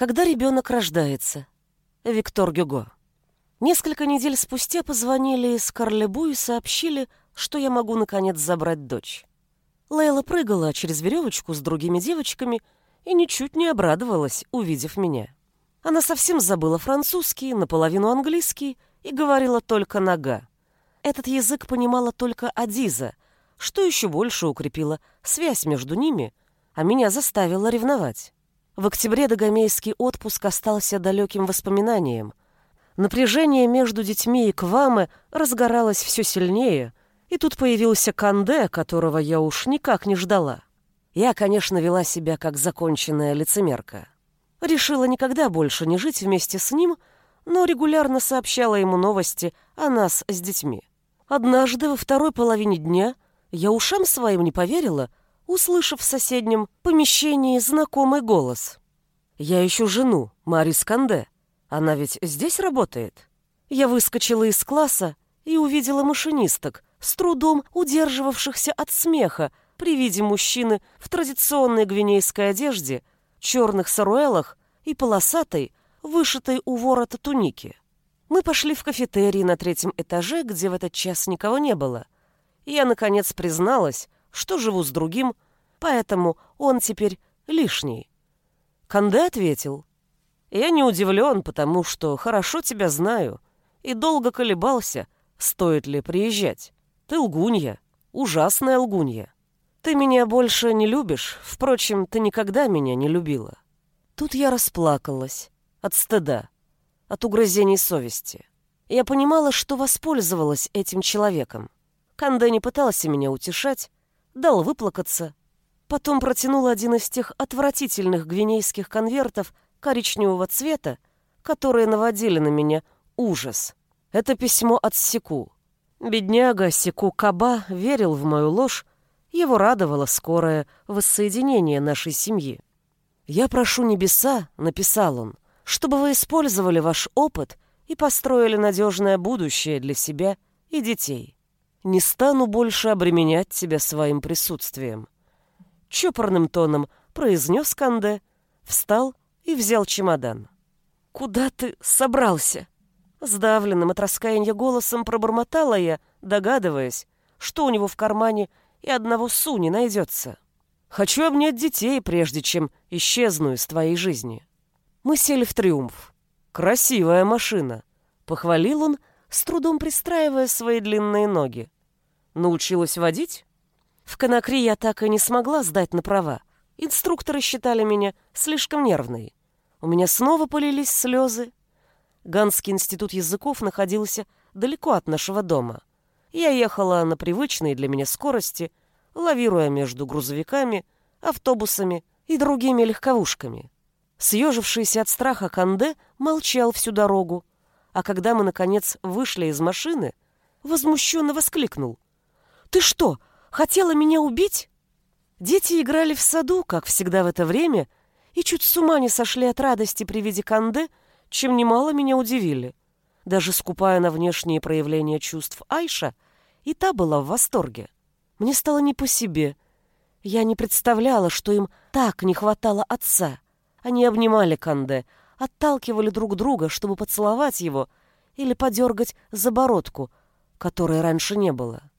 Когда ребенок рождается. Виктор Гюго. Несколько недель спустя позвонили из Карлебу и сообщили, что я могу наконец забрать дочь. Лейла прыгала через веревочку с другими девочками и ничуть не обрадовалась, увидев меня. Она совсем забыла французский, наполовину английский и говорила только нога. Этот язык понимала только Адиза, что еще больше укрепило связь между ними, а меня заставило ревновать. В октябре догомейский отпуск остался далеким воспоминанием. Напряжение между детьми и Квамы разгоралось все сильнее, и тут появился Канде, которого я уж никак не ждала. Я, конечно, вела себя как законченная лицемерка. Решила никогда больше не жить вместе с ним, но регулярно сообщала ему новости о нас с детьми. Однажды во второй половине дня я ушам своим не поверила, услышав в соседнем помещении знакомый голос. «Я ищу жену, Марис Канде. Она ведь здесь работает?» Я выскочила из класса и увидела машинисток, с трудом удерживавшихся от смеха при виде мужчины в традиционной гвинейской одежде, черных саруэлах и полосатой, вышитой у ворота туники. Мы пошли в кафетерий на третьем этаже, где в этот час никого не было. Я, наконец, призналась, что живу с другим, поэтому он теперь лишний. Канде ответил. «Я не удивлен, потому что хорошо тебя знаю и долго колебался, стоит ли приезжать. Ты лгунья, ужасная лгунья. Ты меня больше не любишь, впрочем, ты никогда меня не любила». Тут я расплакалась от стыда, от угрызений совести. Я понимала, что воспользовалась этим человеком. Канде не пытался меня утешать, дал выплакаться. Потом протянул один из тех отвратительных гвинейских конвертов коричневого цвета, которые наводили на меня ужас. Это письмо от Секу. Бедняга Секу Каба верил в мою ложь, его радовало скорое воссоединение нашей семьи. «Я прошу небеса», — написал он, — «чтобы вы использовали ваш опыт и построили надежное будущее для себя и детей. Не стану больше обременять тебя своим присутствием». Чопорным тоном произнес Канде, встал и взял чемодан. «Куда ты собрался?» Сдавленным от раскаяния голосом пробормотала я, догадываясь, что у него в кармане и одного су не найдется. Хочу обнять детей, прежде чем исчезну из твоей жизни. Мы сели в триумф. Красивая машина. Похвалил он, с трудом пристраивая свои длинные ноги. Научилась водить? В Конакри я так и не смогла сдать на права. Инструкторы считали меня слишком нервной. У меня снова полились слезы. Ганский институт языков находился далеко от нашего дома. Я ехала на привычной для меня скорости, лавируя между грузовиками, автобусами и другими легковушками. Съежившийся от страха Канде молчал всю дорогу, а когда мы, наконец, вышли из машины, возмущенно воскликнул. «Ты что, хотела меня убить?» Дети играли в саду, как всегда в это время, и чуть с ума не сошли от радости при виде Канде, чем немало меня удивили. Даже скупая на внешние проявления чувств Айша, и та была в восторге. Мне стало не по себе. Я не представляла, что им так не хватало отца. Они обнимали Канде, отталкивали друг друга, чтобы поцеловать его или подергать за бородку, которой раньше не было.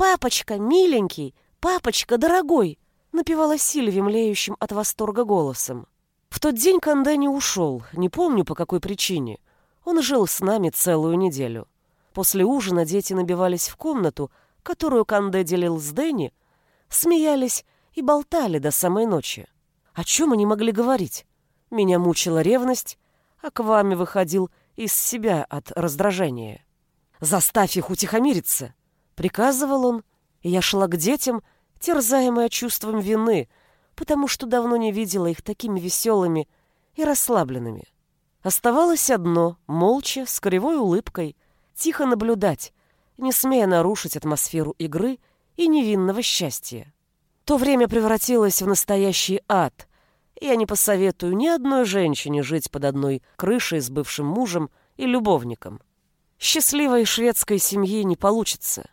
«Папочка, миленький! Папочка, дорогой!» напевала Сильви млеющим от восторга голосом. В тот день Канде не ушел, не помню по какой причине. Он жил с нами целую неделю. После ужина дети набивались в комнату, которую Канде делил с Дэнни, смеялись и болтали до самой ночи. О чем они могли говорить? Меня мучила ревность, а к вами выходил из себя от раздражения. «Заставь их утихомириться!» — приказывал он, и я шла к детям, терзаемая чувством вины, потому что давно не видела их такими веселыми и расслабленными. Оставалось одно — молча, с кривой улыбкой, тихо наблюдать, не смея нарушить атмосферу игры и невинного счастья. То время превратилось в настоящий ад. Я не посоветую ни одной женщине жить под одной крышей с бывшим мужем и любовником. Счастливой шведской семьи не получится.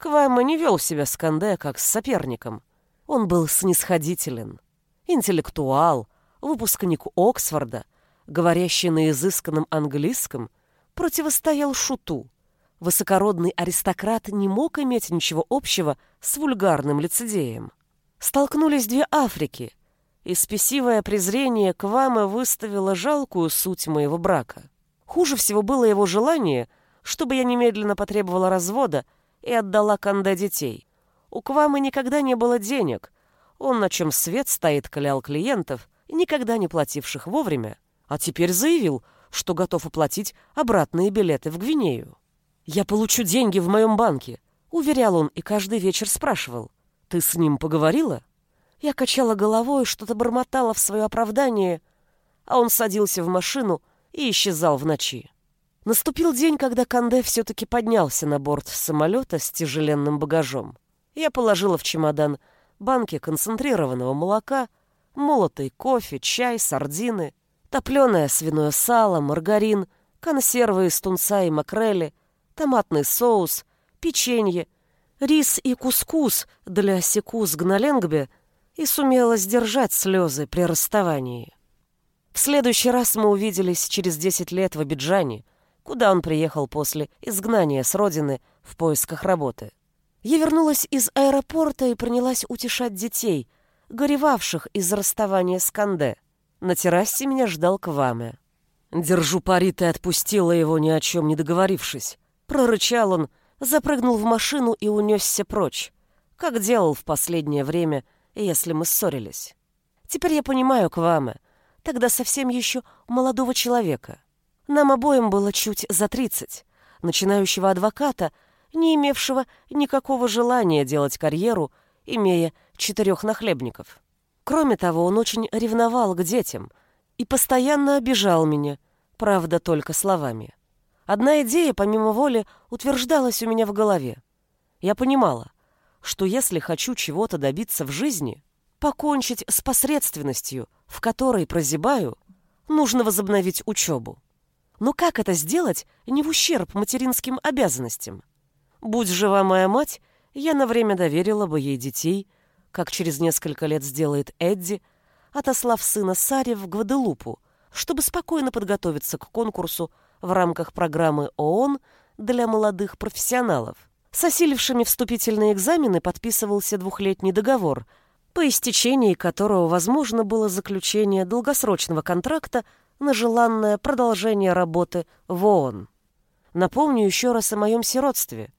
Квайма не вел себя с Канде как с соперником. Он был снисходителен. Интеллектуал, выпускник Оксфорда, говорящий на изысканном английском, противостоял шуту. Высокородный аристократ не мог иметь ничего общего с вульгарным лицедеем. Столкнулись две Африки, и спесивое презрение к Ваме выставило жалкую суть моего брака. Хуже всего было его желание, чтобы я немедленно потребовала развода и отдала Канде детей. У Квамы никогда не было денег. Он, на чем свет стоит, клял клиентов, никогда не плативших вовремя, а теперь заявил, что готов оплатить обратные билеты в Гвинею. «Я получу деньги в моем банке», — уверял он и каждый вечер спрашивал. «Ты с ним поговорила?» Я качала головой, что-то бормотала в свое оправдание, а он садился в машину и исчезал в ночи. Наступил день, когда Канде все-таки поднялся на борт самолета с тяжеленным багажом. Я положила в чемодан банки концентрированного молока, молотый кофе, чай, сардины, топленое свиное сало, маргарин, консервы из тунца и макрели, томатный соус, печенье, рис и кускус для секус гналенгбе и сумела сдержать слезы при расставании. В следующий раз мы увиделись через 10 лет в Абиджане, куда он приехал после изгнания с родины в поисках работы. Я вернулась из аэропорта и принялась утешать детей, горевавших из-за расставания с Канде. На террасе меня ждал Кваме. «Держу пари, ты отпустила его, ни о чем не договорившись». Прорычал он, запрыгнул в машину и унесся прочь, как делал в последнее время, если мы ссорились. Теперь я понимаю Кваме, тогда совсем еще молодого человека. Нам обоим было чуть за тридцать, начинающего адвоката, не имевшего никакого желания делать карьеру, имея четырех нахлебников. Кроме того, он очень ревновал к детям и постоянно обижал меня, правда, только словами. Одна идея, помимо воли, утверждалась у меня в голове. Я понимала, что если хочу чего-то добиться в жизни, покончить с посредственностью, в которой прозябаю, нужно возобновить учебу. Но как это сделать не в ущерб материнским обязанностям? Будь жива моя мать, я на время доверила бы ей детей – как через несколько лет сделает Эдди, отослав сына Сари в Гваделупу, чтобы спокойно подготовиться к конкурсу в рамках программы ООН для молодых профессионалов. С осилившими вступительные экзамены подписывался двухлетний договор, по истечении которого возможно было заключение долгосрочного контракта на желанное продолжение работы в ООН. Напомню еще раз о моем сиротстве.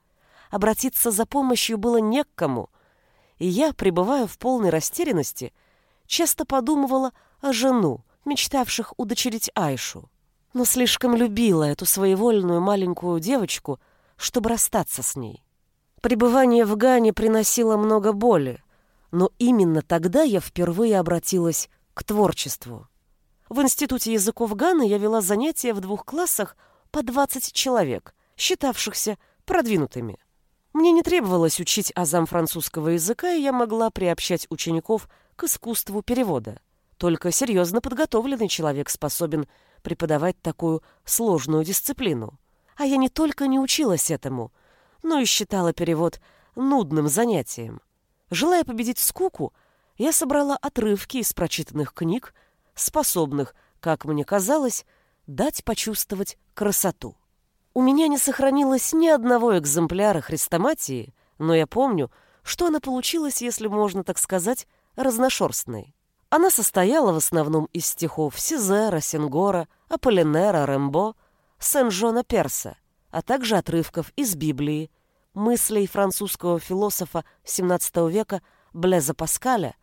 Обратиться за помощью было не к кому – и я, пребывая в полной растерянности, часто подумывала о жену, мечтавших удочерить Айшу. Но слишком любила эту своевольную маленькую девочку, чтобы расстаться с ней. Пребывание в Гане приносило много боли, но именно тогда я впервые обратилась к творчеству. В Институте языков Ганы я вела занятия в двух классах по 20 человек, считавшихся продвинутыми. Мне не требовалось учить азам французского языка, и я могла приобщать учеников к искусству перевода. Только серьезно подготовленный человек способен преподавать такую сложную дисциплину. А я не только не училась этому, но и считала перевод нудным занятием. Желая победить скуку, я собрала отрывки из прочитанных книг, способных, как мне казалось, дать почувствовать красоту. У меня не сохранилось ни одного экземпляра хрестоматии, но я помню, что она получилась, если можно так сказать, разношерстной. Она состояла в основном из стихов Сизера, Сенгора, Аполлинера, Рембо, Сен-Жона Перса, а также отрывков из Библии, мыслей французского философа XVII века Блеза Паскаля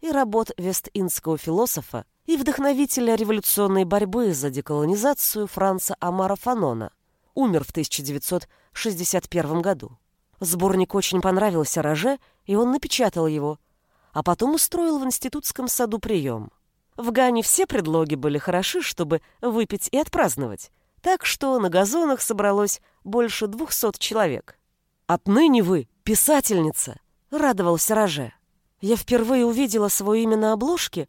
и работ вест-индского философа и вдохновителя революционной борьбы за деколонизацию Франца Амара Фанона умер в 1961 году. Сборник очень понравился Роже, и он напечатал его, а потом устроил в институтском саду прием. В Гане все предлоги были хороши, чтобы выпить и отпраздновать, так что на газонах собралось больше двухсот человек. «Отныне вы писательница!» — радовался Роже. Я впервые увидела свое имя на обложке,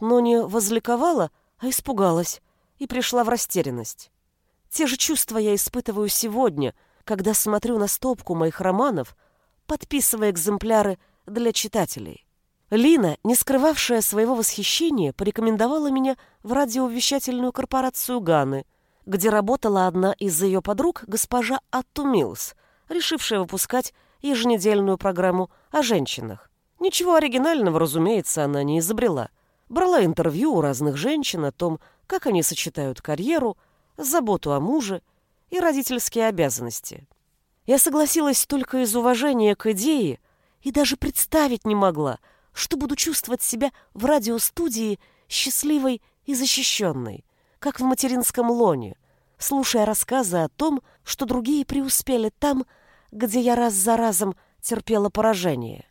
но не возликовала, а испугалась и пришла в растерянность. Те же чувства я испытываю сегодня, когда смотрю на стопку моих романов, подписывая экземпляры для читателей. Лина, не скрывавшая своего восхищения, порекомендовала меня в радиовещательную корпорацию Ганы, где работала одна из ее подруг, госпожа Атту Милс, решившая выпускать еженедельную программу о женщинах. Ничего оригинального, разумеется, она не изобрела. Брала интервью у разных женщин о том, как они сочетают карьеру, заботу о муже и родительские обязанности. Я согласилась только из уважения к идее и даже представить не могла, что буду чувствовать себя в радиостудии счастливой и защищенной, как в материнском лоне, слушая рассказы о том, что другие преуспели там, где я раз за разом терпела поражение.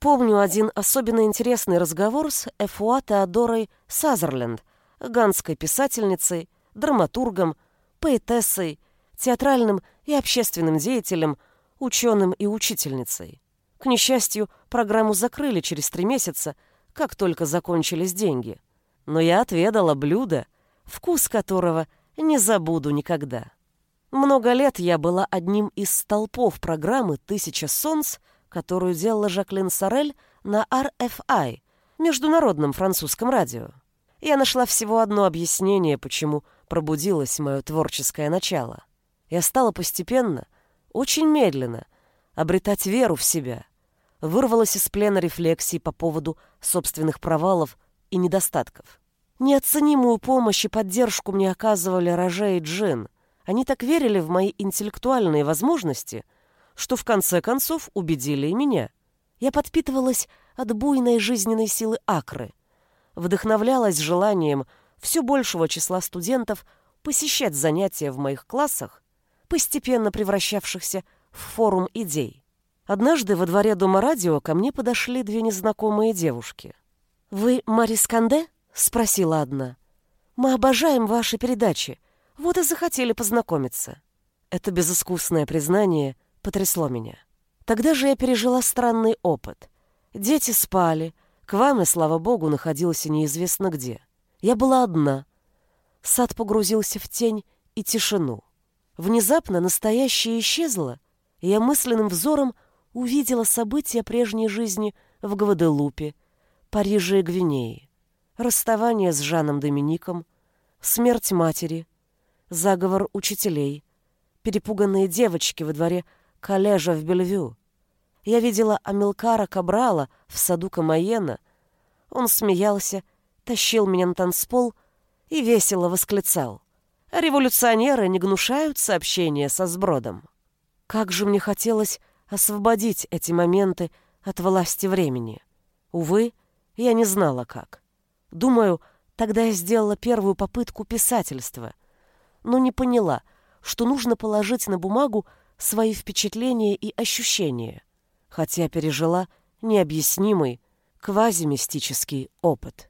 Помню один особенно интересный разговор с Эфуа Теодорой Сазерленд, ганской писательницей, драматургом, поэтессой, театральным и общественным деятелем, ученым и учительницей. К несчастью, программу закрыли через три месяца, как только закончились деньги. Но я отведала блюдо, вкус которого не забуду никогда. Много лет я была одним из столпов программы «Тысяча солнц», которую делала Жаклин Сорель на RFI, международном французском радио. Я нашла всего одно объяснение, почему пробудилось мое творческое начало. Я стала постепенно, очень медленно, обретать веру в себя, вырвалась из плена рефлексий по поводу собственных провалов и недостатков. Неоценимую помощь и поддержку мне оказывали Роже и Джин. Они так верили в мои интеллектуальные возможности — что в конце концов убедили и меня. Я подпитывалась от буйной жизненной силы Акры, вдохновлялась желанием все большего числа студентов посещать занятия в моих классах, постепенно превращавшихся в форум идей. Однажды во дворе Дома радио ко мне подошли две незнакомые девушки. «Вы Марис Канде?» — спросила одна. «Мы обожаем ваши передачи, вот и захотели познакомиться». Это безыскусное признание — потрясло меня. Тогда же я пережила странный опыт. Дети спали, к вам, и слава богу, находился неизвестно где. Я была одна. Сад погрузился в тень и тишину. Внезапно настоящее исчезло, и я мысленным взором увидела события прежней жизни в Гваделупе, Париже и Гвинее. Расставание с Жаном Домиником, смерть матери, заговор учителей, перепуганные девочки во дворе коллежа в Бельвю. Я видела Амилкара Кабрала в саду Камаена. Он смеялся, тащил меня на танцпол и весело восклицал. Революционеры не гнушают сообщения со сбродом. Как же мне хотелось освободить эти моменты от власти времени. Увы, я не знала как. Думаю, тогда я сделала первую попытку писательства, но не поняла, что нужно положить на бумагу свои впечатления и ощущения, хотя пережила необъяснимый квазимистический опыт.